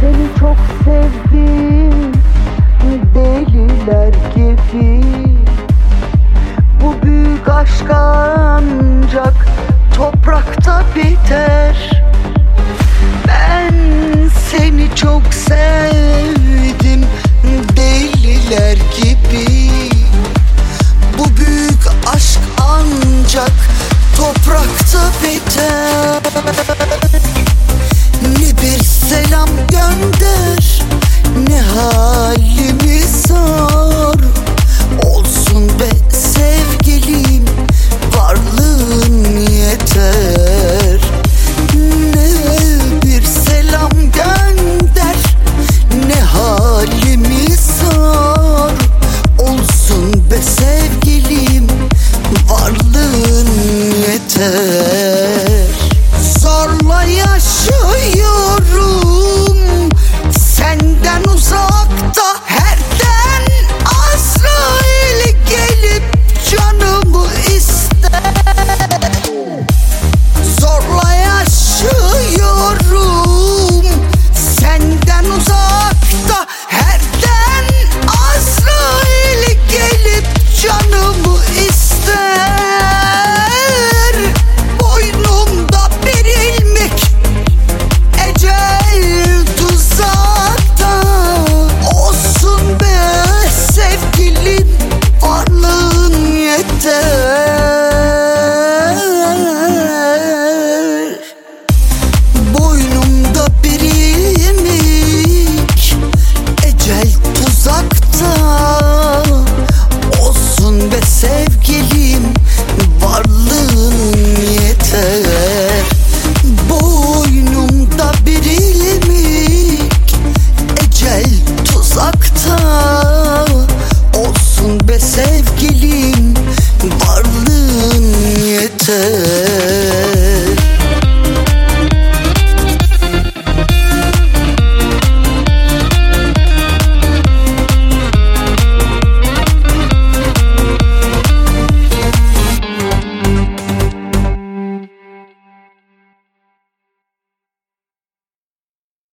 Seni çok sevdim. 더